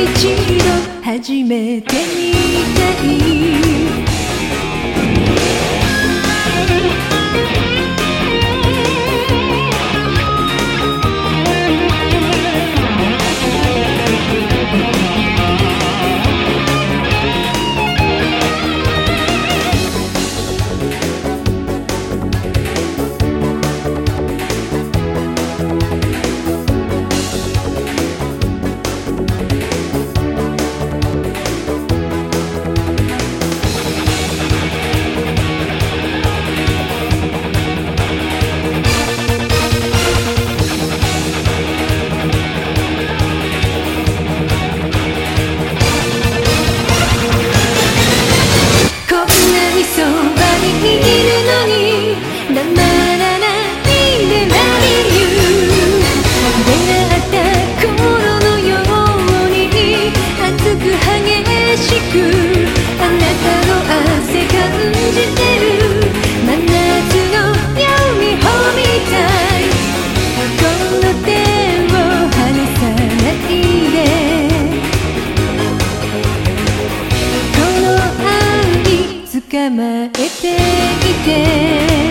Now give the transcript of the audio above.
一度始めてみたい。生きて